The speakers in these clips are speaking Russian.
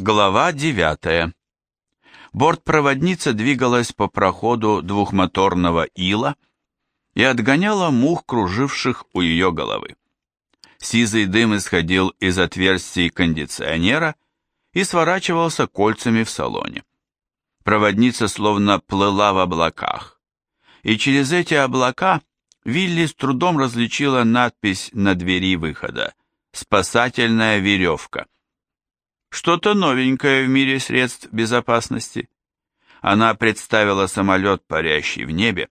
Глава 9. Бортпроводница двигалась по проходу двухмоторного ила и отгоняла мух, круживших у ее головы. Сизый дым исходил из отверстий кондиционера и сворачивался кольцами в салоне. Проводница словно плыла в облаках, и через эти облака Вилли с трудом различила надпись на двери выхода «Спасательная веревка». Что-то новенькое в мире средств безопасности. Она представила самолет, парящий в небе,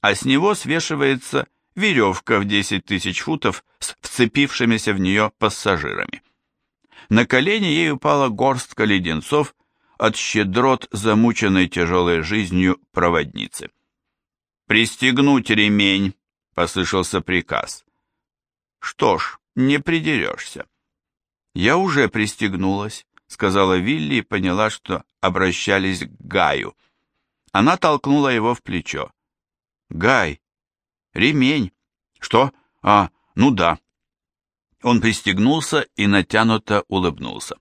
а с него свешивается веревка в 10 тысяч футов с вцепившимися в нее пассажирами. На колени ей упала горстка леденцов от щедрот замученной тяжелой жизнью проводницы. «Пристегнуть ремень!» — послышался приказ. «Что ж, не придерешься». «Я уже пристегнулась», — сказала Вилли и поняла, что обращались к Гаю. Она толкнула его в плечо. «Гай! Ремень!» «Что? А, ну да!» Он пристегнулся и натянуто улыбнулся.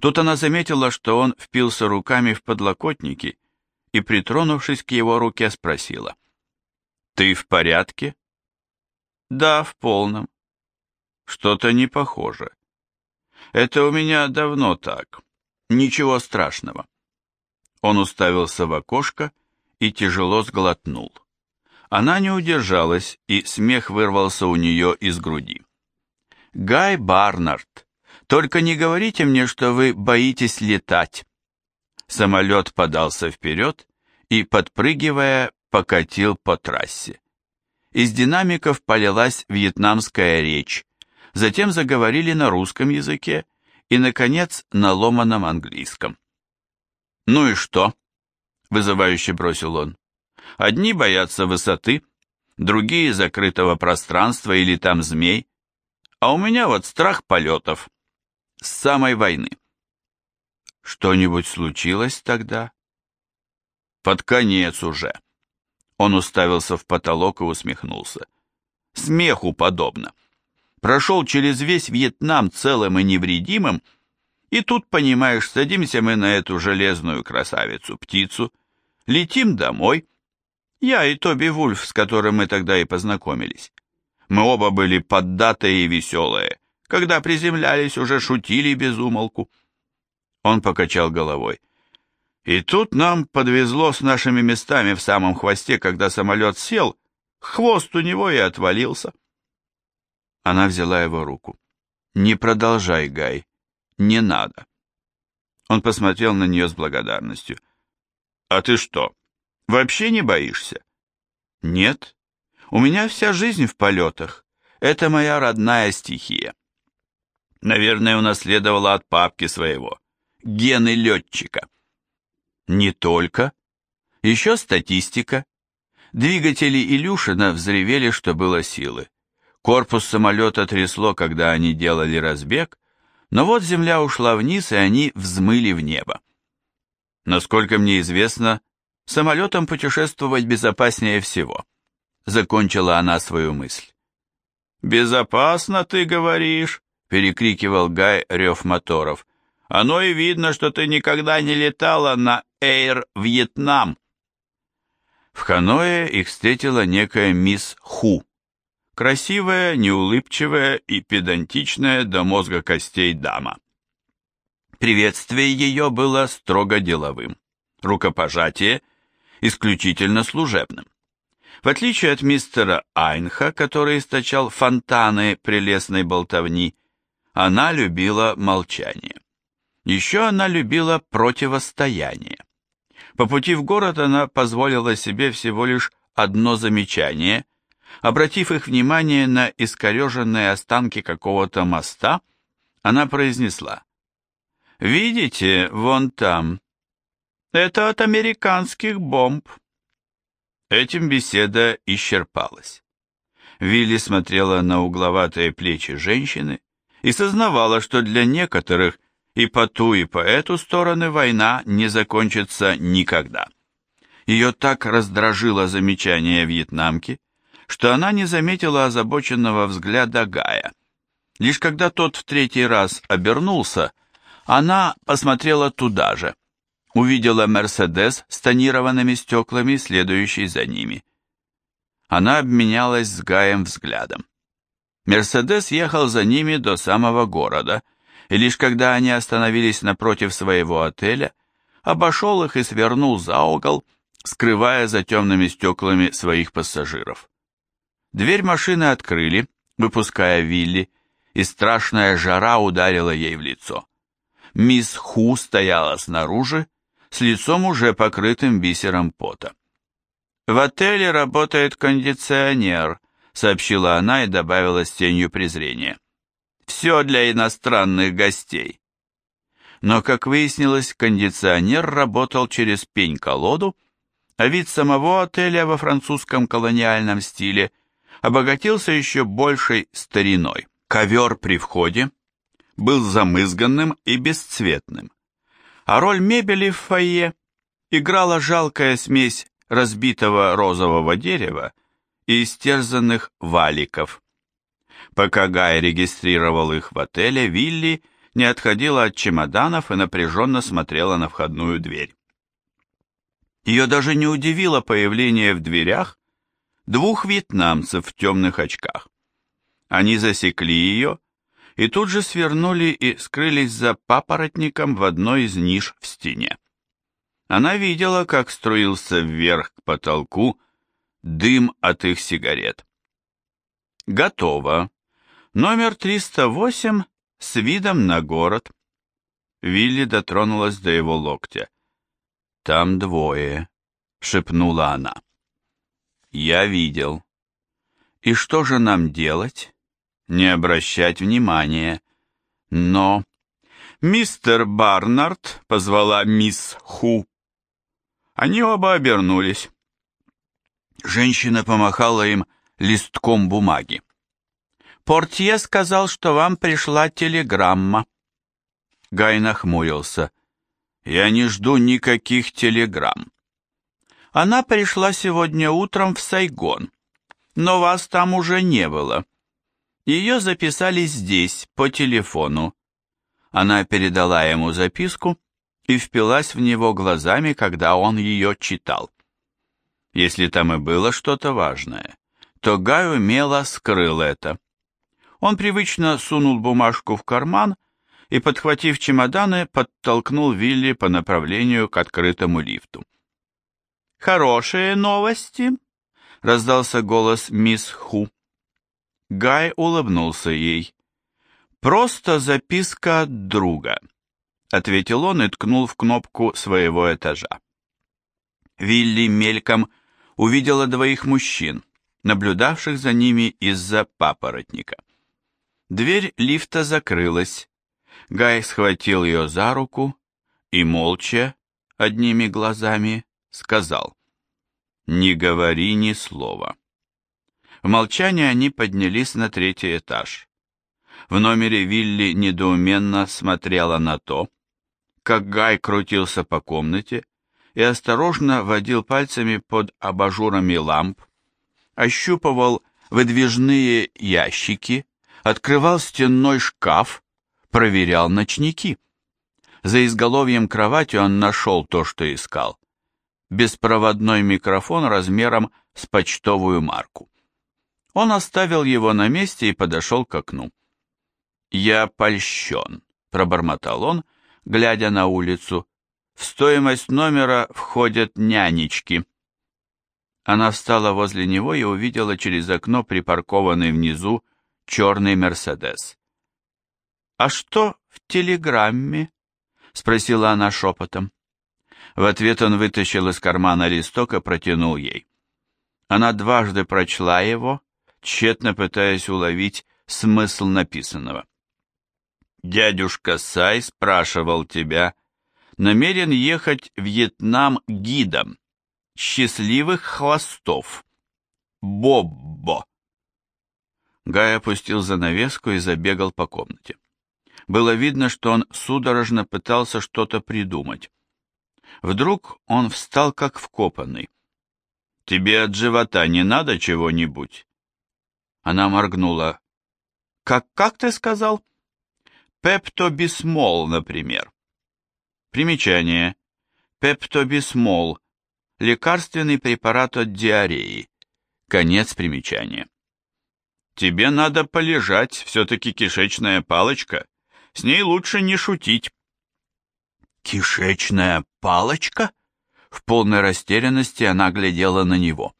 Тут она заметила, что он впился руками в подлокотники и, притронувшись к его руке, спросила. «Ты в порядке?» «Да, в полном». «Что-то не похоже». Это у меня давно так. Ничего страшного. Он уставился в окошко и тяжело сглотнул. Она не удержалась, и смех вырвался у нее из груди. «Гай Барнард, только не говорите мне, что вы боитесь летать». Самолет подался вперед и, подпрыгивая, покатил по трассе. Из динамиков полилась вьетнамская речь, затем заговорили на русском языке и, наконец, на ломаном английском. «Ну и что?» — вызывающе бросил он. «Одни боятся высоты, другие закрытого пространства или там змей, а у меня вот страх полетов. С самой войны». «Что-нибудь случилось тогда?» «Под конец уже». Он уставился в потолок и усмехнулся. «Смеху подобно прошел через весь Вьетнам целым и невредимым, и тут, понимаешь, садимся мы на эту железную красавицу-птицу, летим домой. Я и Тоби Вульф, с которым мы тогда и познакомились. Мы оба были поддатые и веселые. Когда приземлялись, уже шутили без умолку. Он покачал головой. И тут нам подвезло с нашими местами в самом хвосте, когда самолет сел, хвост у него и отвалился. Она взяла его руку. «Не продолжай, Гай. Не надо». Он посмотрел на нее с благодарностью. «А ты что, вообще не боишься?» «Нет. У меня вся жизнь в полетах. Это моя родная стихия». Наверное, унаследовала от папки своего. Гены летчика. Не только. Еще статистика. Двигатели Илюшина взревели, что было силы. Корпус самолета трясло, когда они делали разбег, но вот земля ушла вниз, и они взмыли в небо. Насколько мне известно, самолетом путешествовать безопаснее всего. Закончила она свою мысль. «Безопасно, ты говоришь?» — перекрикивал Гай рев моторов. «Оно и видно, что ты никогда не летала на Эйр Вьетнам». В Ханое их встретила некая мисс Ху. Красивая, неулыбчивая и педантичная до мозга костей дама. Приветствие ее было строго деловым, рукопожатие исключительно служебным. В отличие от мистера Айнха, который источал фонтаны прелестной болтовни, она любила молчание. Еще она любила противостояние. По пути в город она позволила себе всего лишь одно замечание, Обратив их внимание на искореженные останки какого-то моста, она произнесла. «Видите, вон там. Это от американских бомб». Этим беседа исчерпалась. Вилли смотрела на угловатые плечи женщины и сознавала, что для некоторых и по ту, и по эту стороны война не закончится никогда. Ее так раздражило замечание вьетнамки, что она не заметила озабоченного взгляда Гая. Лишь когда тот в третий раз обернулся, Она посмотрела туда же, увидела «Мерседес» с тонированными стеклами, следующий за ними. Она обменялась с Гаем взглядом. «Мерседес» ехал за ними до самого города, и лишь когда они остановились напротив своего отеля, обошел их и свернул за угол, скрывая за темными стеклами своих пассажиров. Дверь машины открыли, выпуская Вилли, и страшная жара ударила ей в лицо. Мисс Ху стояла снаружи, с лицом уже покрытым бисером пота. «В отеле работает кондиционер», — сообщила она и добавила с тенью презрения. «Все для иностранных гостей». Но, как выяснилось, кондиционер работал через пень-колоду, а вид самого отеля во французском колониальном стиле обогатился еще большей стариной. Ковер при входе был замызганным и бесцветным, а роль мебели в фойе играла жалкая смесь разбитого розового дерева и истерзанных валиков. Пока Гай регистрировал их в отеле, Вилли не отходила от чемоданов и напряженно смотрела на входную дверь. Ее даже не удивило появление в дверях двух вьетнамцев в темных очках. Они засекли ее и тут же свернули и скрылись за папоротником в одной из ниш в стене. Она видела, как струился вверх к потолку дым от их сигарет. Готово. Номер 308 с видом на город. Вилли дотронулась до его локтя. «Там двое», — шепнула она. «Я видел». «И что же нам делать?» «Не обращать внимания». «Но...» «Мистер Барнард», — позвала мисс Ху. Они оба обернулись. Женщина помахала им листком бумаги. «Портье сказал, что вам пришла телеграмма». Гай нахмурился. Я не жду никаких телеграмм. Она пришла сегодня утром в Сайгон, но вас там уже не было. Ее записали здесь, по телефону. Она передала ему записку и впилась в него глазами, когда он ее читал. Если там и было что-то важное, то Гай умело скрыл это. Он привычно сунул бумажку в карман и, подхватив чемоданы, подтолкнул Вилли по направлению к открытому лифту. «Хорошие новости!» — раздался голос мисс Ху. Гай улыбнулся ей. «Просто записка от друга», — ответил он и ткнул в кнопку своего этажа. Вилли мельком увидела двоих мужчин, наблюдавших за ними из-за папоротника. Дверь лифта закрылась, Гай схватил ее за руку и молча, одними глазами, сказал «Не говори ни слова». В молчании они поднялись на третий этаж. В номере Вилли недоуменно смотрела на то, как Гай крутился по комнате и осторожно водил пальцами под абажурами ламп, ощупывал выдвижные ящики, открывал стенной шкаф, проверял ночники. За изголовьем кровати он нашел то, что искал. Беспроводной микрофон размером с почтовую марку. Он оставил его на месте и подошел к окну. «Я польщен», — пробормотал он, глядя на улицу. «В стоимость номера входят нянечки». Она встала возле него и увидела через окно припаркованный внизу черный «Мерседес». «А что в телеграмме?» — спросила она шепотом. В ответ он вытащил из кармана листок и протянул ей. Она дважды прочла его, тщетно пытаясь уловить смысл написанного. «Дядюшка Сай спрашивал тебя, намерен ехать в Вьетнам гидом. Счастливых хвостов. Боббо». Гай опустил занавеску и забегал по комнате. Было видно, что он судорожно пытался что-то придумать. Вдруг он встал как вкопанный. «Тебе от живота не надо чего-нибудь?» Она моргнула. «Как, как ты сказал?» Пептобисмол, например. Примечание. Пептобисмол – лекарственный препарат от диареи. Конец примечания. Тебе надо полежать, все-таки кишечная палочка. С ней лучше не шутить. Кишечная палочка? В полной растерянности она глядела на него.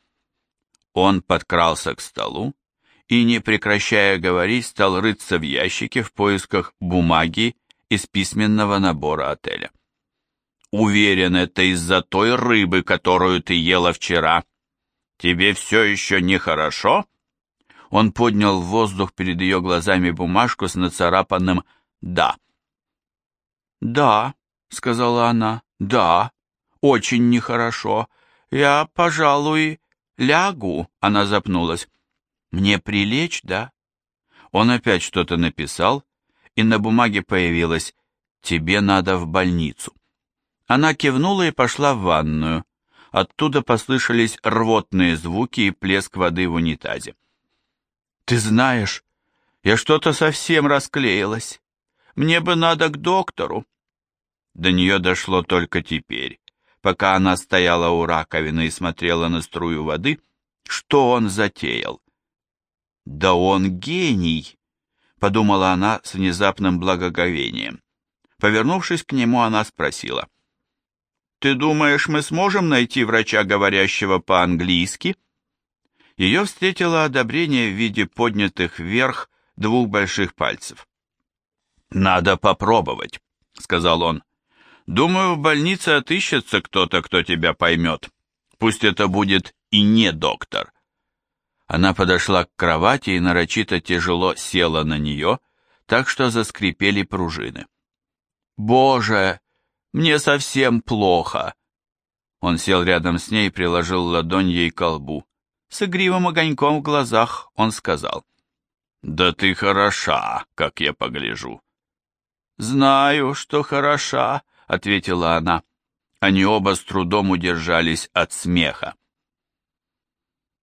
Он подкрался к столу и, не прекращая говорить, стал рыться в ящике в поисках бумаги из письменного набора отеля. «Уверен, это из-за той рыбы, которую ты ела вчера. Тебе все еще нехорошо?» Он поднял в воздух перед ее глазами бумажку с нацарапанным «Да». «Да», — сказала она, — «да, очень нехорошо. Я, пожалуй, лягу», — она запнулась. «Мне прилечь, да?» Он опять что-то написал, и на бумаге появилось «Тебе надо в больницу». Она кивнула и пошла в ванную. Оттуда послышались рвотные звуки и плеск воды в унитазе. «Ты знаешь, я что-то совсем расклеилась. Мне бы надо к доктору». До нее дошло только теперь, пока она стояла у раковины и смотрела на струю воды, что он затеял. «Да он гений!» — подумала она с внезапным благоговением. Повернувшись к нему, она спросила. «Ты думаешь, мы сможем найти врача, говорящего по-английски?» Ее встретило одобрение в виде поднятых вверх двух больших пальцев. «Надо попробовать», — сказал он. «Думаю, в больнице отыщется кто-то, кто тебя поймет. Пусть это будет и не доктор». Она подошла к кровати и нарочито тяжело села на нее, так что заскрипели пружины. «Боже, мне совсем плохо!» Он сел рядом с ней и приложил ладонь ей к колбу. С игривым огоньком в глазах он сказал. «Да ты хороша, как я погляжу». «Знаю, что хороша», — ответила она. Они оба с трудом удержались от смеха.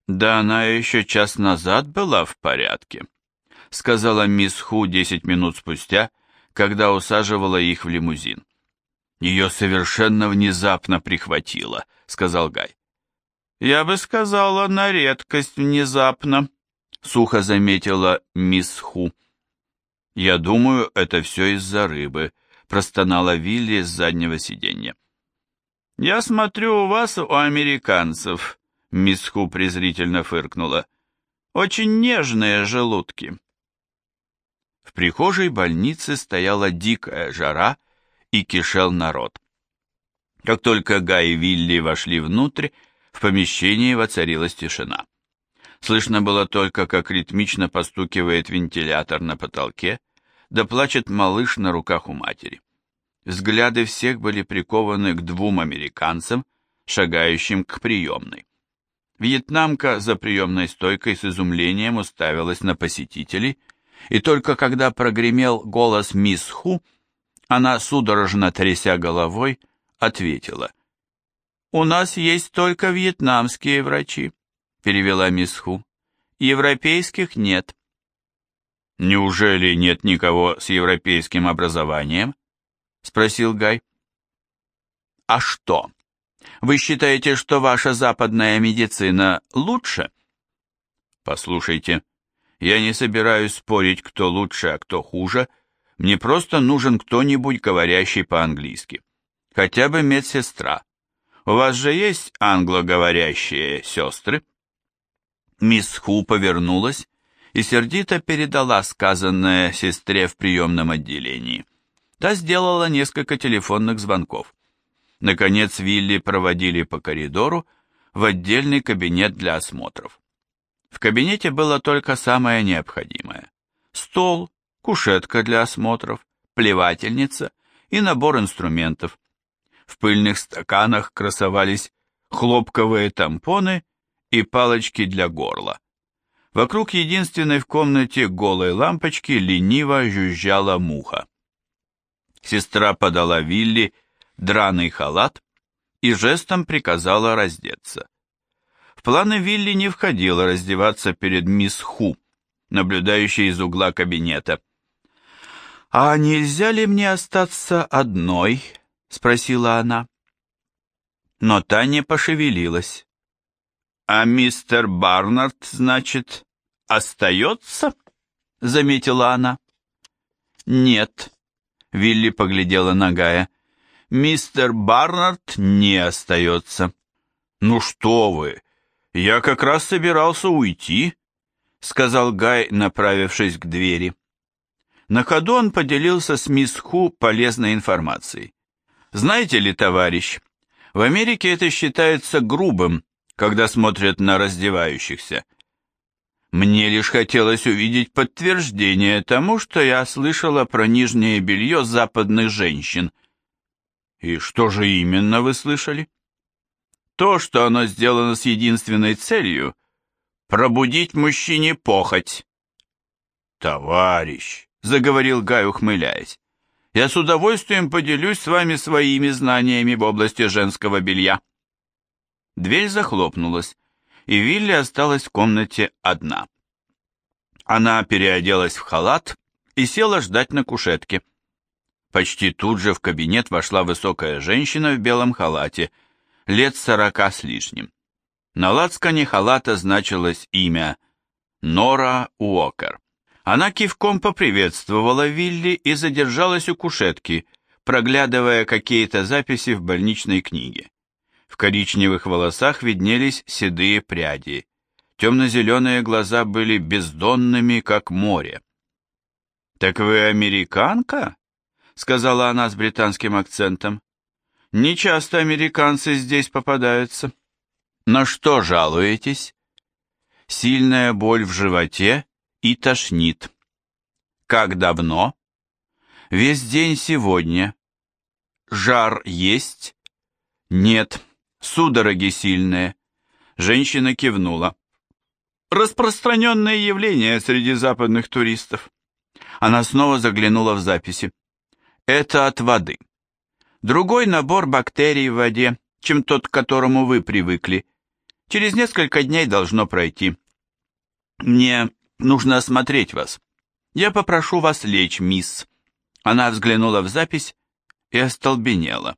«Да она еще час назад была в порядке», — сказала мисс Ху десять минут спустя, когда усаживала их в лимузин. «Ее совершенно внезапно прихватило», — сказал Гай. «Я бы сказала, на редкость внезапно», — сухо заметила мисс Ху. «Я думаю, это все из-за рыбы», — простонала Вилли с заднего сиденья. «Я смотрю, у вас, у американцев», — мисс Ху презрительно фыркнула, — «очень нежные желудки». В прихожей больницы стояла дикая жара и кишел народ. Как только Гай и Вилли вошли внутрь, в помещении воцарилась тишина. Слышно было только, как ритмично постукивает вентилятор на потолке, да плачет малыш на руках у матери. Взгляды всех были прикованы к двум американцам, шагающим к приемной. Вьетнамка за приемной стойкой с изумлением уставилась на посетителей, и только когда прогремел голос мисс Ху, она, судорожно тряся головой, ответила. «У нас есть только вьетнамские врачи», — перевела мисс Ху. «Европейских нет». «Неужели нет никого с европейским образованием?» — спросил Гай. «А что? Вы считаете, что ваша западная медицина лучше?» «Послушайте, я не собираюсь спорить, кто лучше, а кто хуже. Мне просто нужен кто-нибудь, говорящий по-английски. Хотя бы медсестра. У вас же есть англоговорящие сестры?» Мисс Ху повернулась и сердито передала сказанное сестре в приемном отделении. Та сделала несколько телефонных звонков. Наконец Вилли проводили по коридору в отдельный кабинет для осмотров. В кабинете было только самое необходимое. Стол, кушетка для осмотров, плевательница и набор инструментов, в пыльных стаканах красовались хлопковые тампоны и палочки для горла. Вокруг единственной в комнате голой лампочки лениво жужжала муха. Сестра подала Вилли драный халат и жестом приказала раздеться. В планы Вилли не входило раздеваться перед мисс Ху, наблюдающей из угла кабинета. «А нельзя ли мне остаться одной?» — спросила она. Но та не пошевелилась. «А мистер Барнард, значит, остается?» — заметила она. «Нет», — Вилли поглядела на Гая. «Мистер Барнард не остается». «Ну что вы, я как раз собирался уйти», — сказал Гай, направившись к двери. На ходу он поделился с мисс Ху полезной информацией. «Знаете ли, товарищ, в Америке это считается грубым, когда смотрят на раздевающихся. Мне лишь хотелось увидеть подтверждение тому, что я слышала про нижнее белье западных женщин. И что же именно вы слышали? То, что оно сделано с единственной целью — пробудить мужчине похоть. «Товарищ», — заговорил Гай, ухмыляясь, — «я с удовольствием поделюсь с вами своими знаниями в области женского белья». Дверь захлопнулась, и Вилли осталась в комнате одна. Она переоделась в халат и села ждать на кушетке. Почти тут же в кабинет вошла высокая женщина в белом халате — лет сорока с лишним. На лацкане халата значилось имя Нора Уокер. Она кивком поприветствовала Вилли и задержалась у кушетки, проглядывая какие-то записи в больничной книге. В коричневых волосах виднелись седые пряди. Темно-зеленые глаза были бездонными, как море. «Так вы американка?» — сказала она с британским акцентом. Не часто американцы здесь попадаются. На что жалуетесь? Сильная боль в животе и тошнит. Как давно? Весь день сегодня. Жар есть? Нет. Судороги сильные. Женщина кивнула. Распространенное явление среди западных туристов. Она снова заглянула в записи. Это от воды. Другой набор бактерий в воде, чем тот, к которому вы привыкли. Через несколько дней должно пройти. Мне нужно осмотреть вас. Я попрошу вас лечь, мисс. Она взглянула в запись и остолбенела.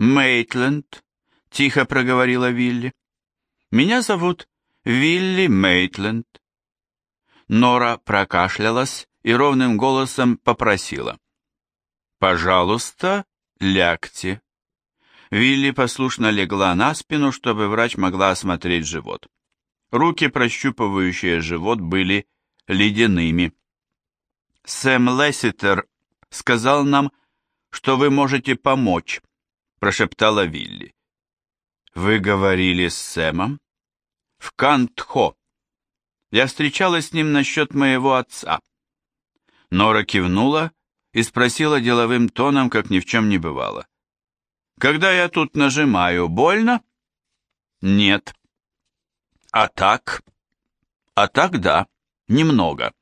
Мейтленд, тихо проговорила Вилли. Меня зовут Вилли Мейтленд. Нора прокашлялась и ровным голосом попросила. «Пожалуйста, лягте». Вилли послушно легла на спину, чтобы врач могла осмотреть живот. Руки, прощупывающие живот, были ледяными. «Сэм Лесситер сказал нам, что вы можете помочь», — прошептала Вилли. «Вы говорили с Сэмом?» «В Кантхо. Я встречалась с ним насчет моего отца». Нора кивнула и спросила деловым тоном, как ни в чем не бывало. «Когда я тут нажимаю, больно?» «Нет». «А так?» «А так да, немного».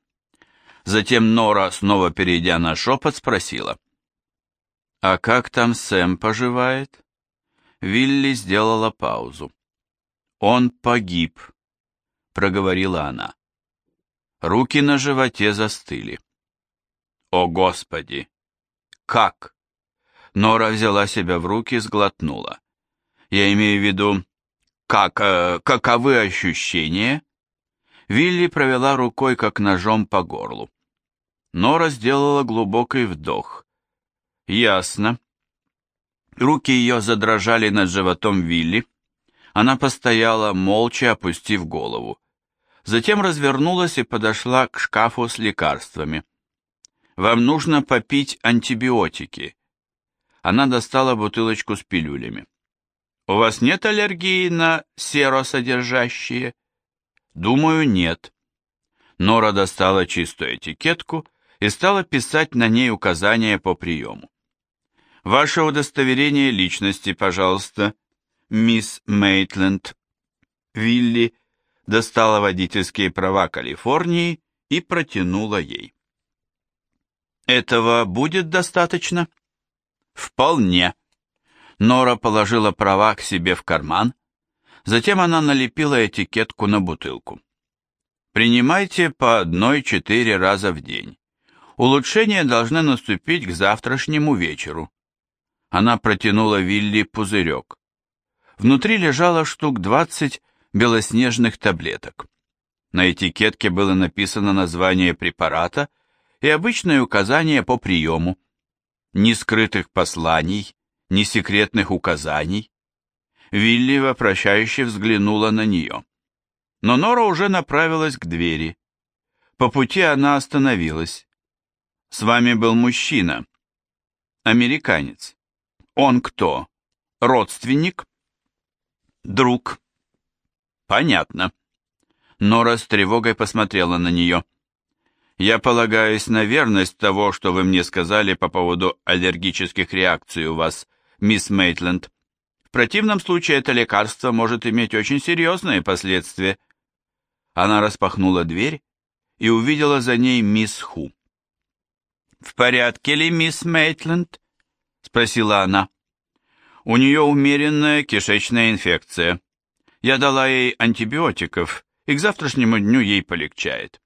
Затем Нора, снова перейдя на шепот, спросила. «А как там Сэм поживает?» Вилли сделала паузу. «Он погиб», — проговорила она. Руки на животе застыли. О, Господи! Как? Нора взяла себя в руки и сглотнула. Я имею в виду, как, э, каковы ощущения? Вилли провела рукой, как ножом по горлу. Нора сделала глубокий вдох. Ясно. Руки ее задрожали над животом Вилли. Она постояла, молча опустив голову. Затем развернулась и подошла к шкафу с лекарствами. Вам нужно попить антибиотики. Она достала бутылочку с пилюлями. У вас нет аллергии на серосодержащие? Думаю, нет. Нора достала чистую этикетку и стала писать на ней указания по приему. Ваше удостоверение личности, пожалуйста, мисс Мейтленд. Вилли достала водительские права Калифорнии и протянула ей. Этого будет достаточно? Вполне. Нора положила права к себе в карман, затем она налепила этикетку на бутылку. Принимайте по одной четыре раза в день. Улучшения должны наступить к завтрашнему вечеру. Она протянула Вилли пузырек. Внутри лежало штук двадцать белоснежных таблеток. На этикетке было написано название препарата и обычное указание по приему. Ни скрытых посланий, ни секретных указаний. Вилли вопрощающе взглянула на нее. Но Нора уже направилась к двери. По пути она остановилась. С вами был мужчина. Американец. Он кто? Родственник? Друг. Понятно. Нора с тревогой посмотрела на нее. Я полагаюсь на верность того, что вы мне сказали по поводу аллергических реакций у вас, мисс Мейтленд. В противном случае это лекарство может иметь очень серьезные последствия. Она распахнула дверь и увидела за ней мисс Ху. «В порядке ли, мисс Мейтленд?» — спросила она. «У нее умеренная кишечная инфекция. Я дала ей антибиотиков, и к завтрашнему дню ей полегчает».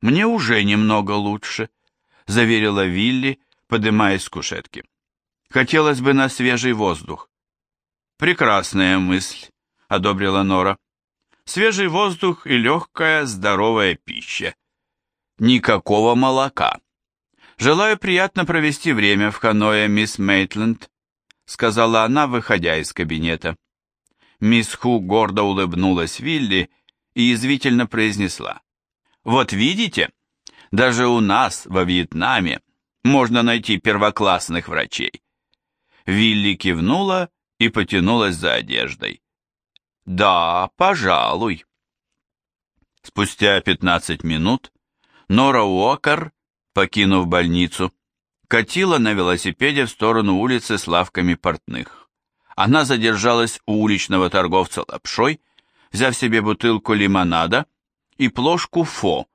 «Мне уже немного лучше», — заверила Вилли, подымаясь с кушетки. «Хотелось бы на свежий воздух». «Прекрасная мысль», — одобрила Нора. «Свежий воздух и легкая здоровая пища. Никакого молока». «Желаю приятно провести время в Ханое, мисс Мейтленд», сказала она, выходя из кабинета. Мисс Ху гордо улыбнулась Вилли и язвительно произнесла. «Вот видите, даже у нас, во Вьетнаме, можно найти первоклассных врачей». Вилли кивнула и потянулась за одеждой. «Да, пожалуй». Спустя пятнадцать минут Нора Уокер покинув больницу, катила на велосипеде в сторону улицы с лавками портных. Она задержалась у уличного торговца лапшой, взяв себе бутылку лимонада и плошку фо,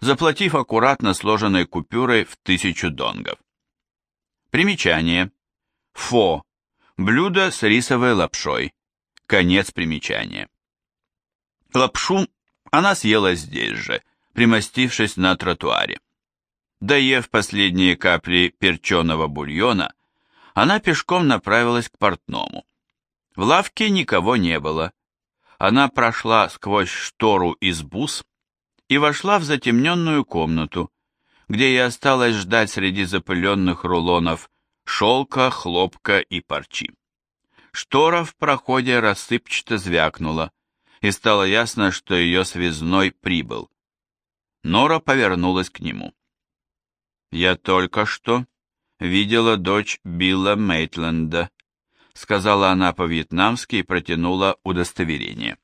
заплатив аккуратно сложенной купюрой в тысячу донгов. Примечание. Фо. Блюдо с рисовой лапшой. Конец примечания. Лапшу она съела здесь же, примостившись на тротуаре. Доев последние капли перченого бульона, она пешком направилась к портному. В лавке никого не было. Она прошла сквозь штору из бус и вошла в затемненную комнату, где и осталось ждать среди запыленных рулонов шелка, хлопка и парчи. Штора в проходе рассыпчато звякнула, и стало ясно, что ее связной прибыл. Нора повернулась к нему. «Я только что видела дочь Билла Мейтленда», сказала она по-вьетнамски и протянула удостоверение.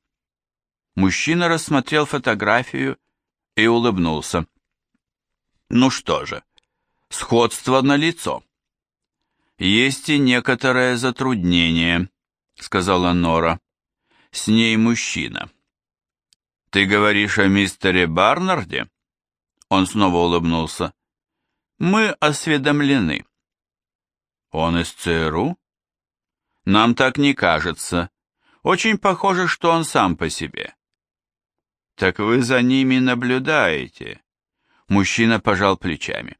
Мужчина рассмотрел фотографию и улыбнулся. «Ну что же, сходство на лицо. «Есть и некоторое затруднение», — сказала Нора. «С ней мужчина». «Ты говоришь о мистере Барнарде?» Он снова улыбнулся. Мы осведомлены. Он из ЦРУ? Нам так не кажется. Очень похоже, что он сам по себе. Так вы за ними наблюдаете. Мужчина пожал плечами.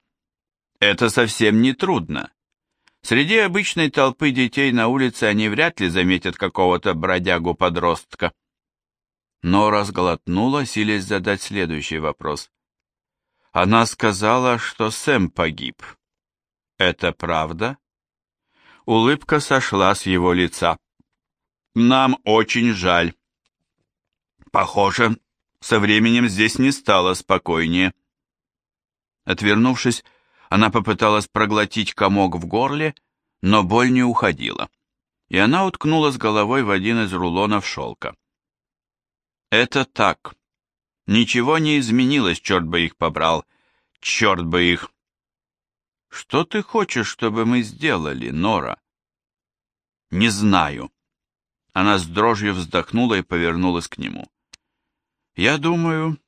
Это совсем не трудно. Среди обычной толпы детей на улице они вряд ли заметят какого-то бродягу-подростка. Но разглотнула, силясь задать следующий вопрос. Она сказала, что Сэм погиб. Это правда? Улыбка сошла с его лица. Нам очень жаль. Похоже, со временем здесь не стало спокойнее. Отвернувшись, она попыталась проглотить комок в горле, но боль не уходила, и она уткнулась головой в один из рулонов шелка. «Это так. Ничего не изменилось, черт бы их побрал. Черт бы их! Что ты хочешь, чтобы мы сделали, Нора? Не знаю. Она с дрожью вздохнула и повернулась к нему. Я думаю...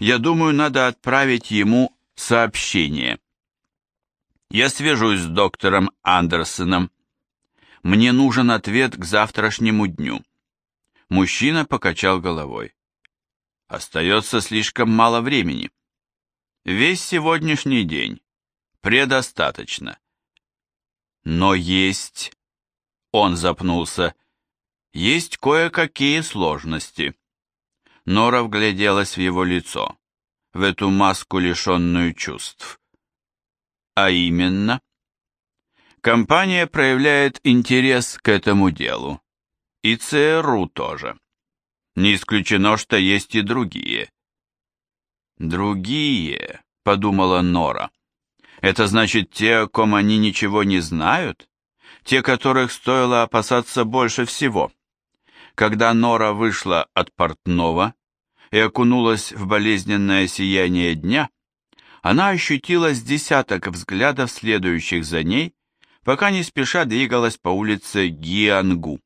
Я думаю, надо отправить ему сообщение. Я свяжусь с доктором Андерсоном. Мне нужен ответ к завтрашнему дню. Мужчина покачал головой. Остается слишком мало времени. Весь сегодняшний день. Предостаточно. Но есть... Он запнулся. Есть кое-какие сложности. Нора вгляделась в его лицо, в эту маску, лишенную чувств. А именно... Компания проявляет интерес к этому делу. И ЦРУ тоже. Не исключено, что есть и другие. «Другие», — подумала Нора. «Это значит те, о ком они ничего не знают? Те, которых стоило опасаться больше всего?» Когда Нора вышла от портного и окунулась в болезненное сияние дня, она ощутила с десяток взглядов, следующих за ней, пока не спеша двигалась по улице Гиангу.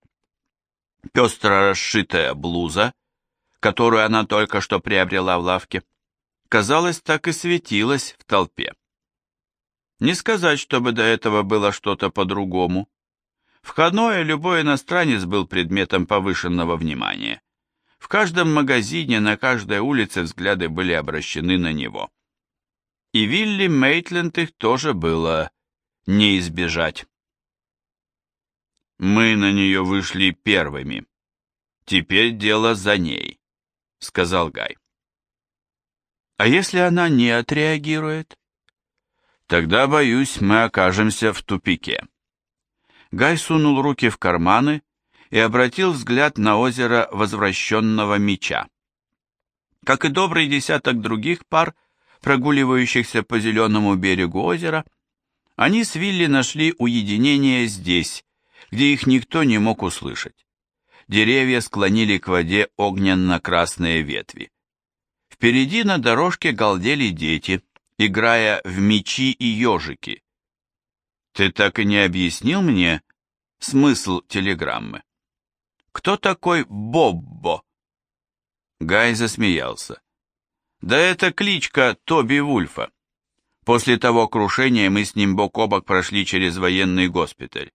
Пестро расшитая блуза, которую она только что приобрела в лавке, казалось, так и светилась в толпе. Не сказать, чтобы до этого было что-то по-другому. В Ханое любой иностранец был предметом повышенного внимания. В каждом магазине, на каждой улице взгляды были обращены на него. И Вилли Мейтленд их тоже было не избежать. Мы на нее вышли первыми. Теперь дело за ней, сказал Гай. А если она не отреагирует? Тогда, боюсь, мы окажемся в тупике. Гай сунул руки в карманы и обратил взгляд на озеро возвращенного меча. Как и добрый десяток других пар, прогуливающихся по зеленому берегу озера, они с Вилли нашли уединение здесь, где их никто не мог услышать. Деревья склонили к воде огненно-красные ветви. Впереди на дорожке галдели дети, играя в мечи и ежики. Ты так и не объяснил мне смысл телеграммы. Кто такой Боббо? Гай засмеялся. Да это кличка Тоби Вульфа. После того крушения мы с ним бок о бок прошли через военный госпиталь.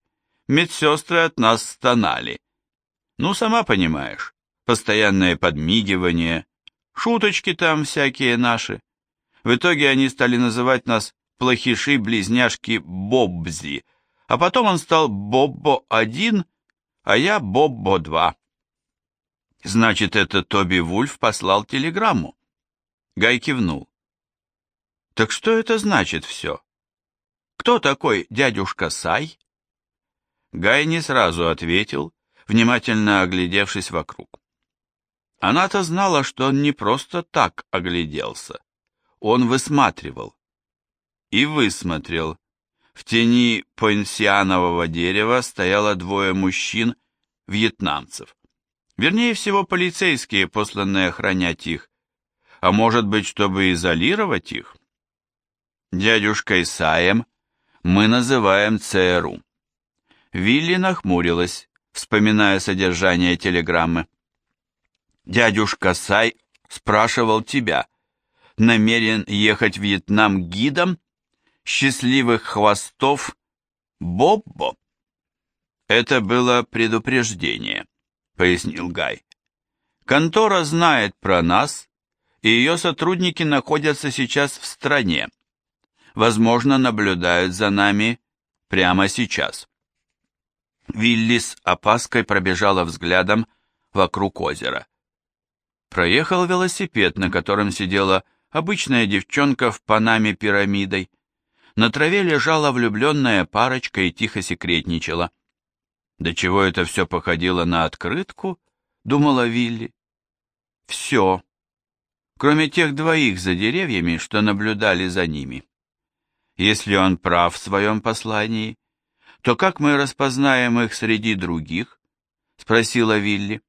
Медсестры от нас стонали. Ну, сама понимаешь, постоянное подмигивание, шуточки там всякие наши. В итоге они стали называть нас плохиши-близняшки Бобзи, а потом он стал Боббо-1, а я Боббо-2. Значит, это Тоби Вульф послал телеграмму. Гай кивнул. Так что это значит все? Кто такой дядюшка Сай? Гай не сразу ответил, внимательно оглядевшись вокруг. Она-то знала, что он не просто так огляделся. Он высматривал. И высмотрел. В тени пансианового дерева стояло двое мужчин, вьетнамцев. Вернее всего, полицейские, посланные охранять их. А может быть, чтобы изолировать их? Дядюшкой Саем мы называем ЦРУ. Вилли нахмурилась вспоминая содержание телеграммы. «Дядюшка Сай спрашивал тебя, намерен ехать в Вьетнам гидом? Счастливых хвостов? Боббо?» «Это было предупреждение», — пояснил Гай. «Контора знает про нас, и ее сотрудники находятся сейчас в стране. Возможно, наблюдают за нами прямо сейчас. Вилли с опаской пробежала взглядом вокруг озера. Проехал велосипед, на котором сидела обычная девчонка в панаме пирамидой. На траве лежала влюбленная парочка и тихо секретничала. До чего это все походило на открытку, думала Вилли. Все, кроме тех двоих за деревьями, что наблюдали за ними. Если он прав в своем послании, то как мы распознаем их среди других? Спросила Вилли.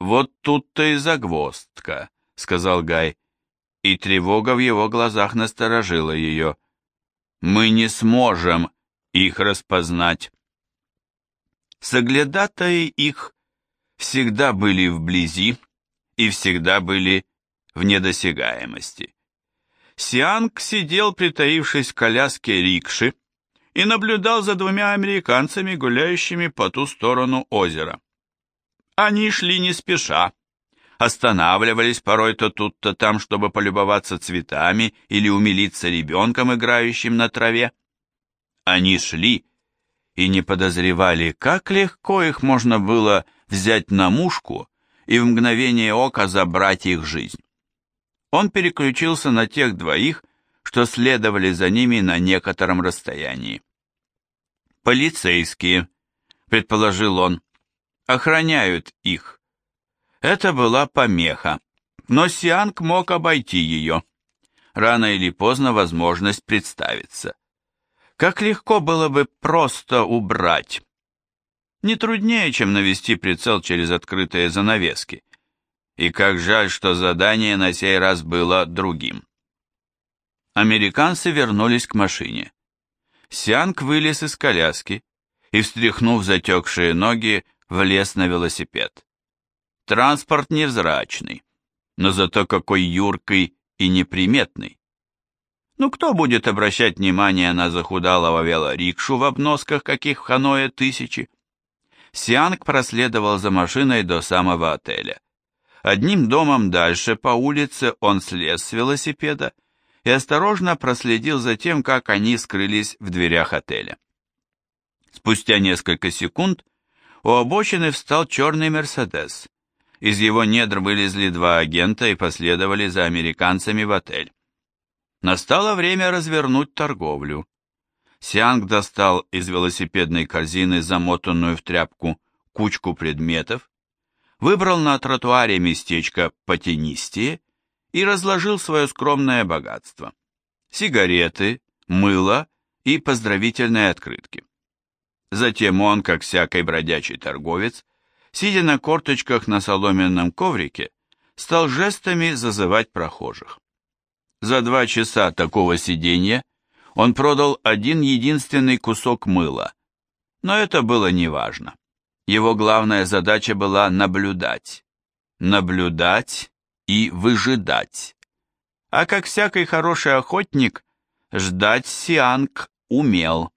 Вот тут-то и загвоздка, сказал Гай, и тревога в его глазах насторожила ее. Мы не сможем их распознать. Соглядатаи их всегда были вблизи и всегда были в недосягаемости. Сианг сидел, притаившись в коляске рикши, и наблюдал за двумя американцами, гуляющими по ту сторону озера. Они шли не спеша, останавливались порой то тут, то там, чтобы полюбоваться цветами или умилиться ребенком, играющим на траве. Они шли и не подозревали, как легко их можно было взять на мушку и в мгновение ока забрать их жизнь. Он переключился на тех двоих, что следовали за ними на некотором расстоянии. «Полицейские», — предположил он, — «охраняют их». Это была помеха, но Сианг мог обойти ее. Рано или поздно возможность представится. Как легко было бы просто убрать. Не труднее, чем навести прицел через открытые занавески. И как жаль, что задание на сей раз было другим. Американцы вернулись к машине. Сианг вылез из коляски и, встряхнув затекшие ноги, влез на велосипед. Транспорт невзрачный, но зато какой юркий и неприметный. Ну кто будет обращать внимание на захудалого велорикшу в обносках, каких в Ханое тысячи? Сианг проследовал за машиной до самого отеля. Одним домом дальше по улице он слез с велосипеда и осторожно проследил за тем, как они скрылись в дверях отеля. Спустя несколько секунд у обочины встал черный «Мерседес». Из его недр вылезли два агента и последовали за американцами в отель. Настало время развернуть торговлю. Сианг достал из велосипедной корзины замотанную в тряпку кучку предметов, выбрал на тротуаре местечко потенистее и разложил свое скромное богатство. Сигареты, мыло и поздравительные открытки. Затем он, как всякий бродячий торговец, сидя на корточках на соломенном коврике, стал жестами зазывать прохожих. За два часа такого сидения он продал один единственный кусок мыла, но это было неважно. Его главная задача была наблюдать. Наблюдать и выжидать. А как всякий хороший охотник, ждать Сианг умел.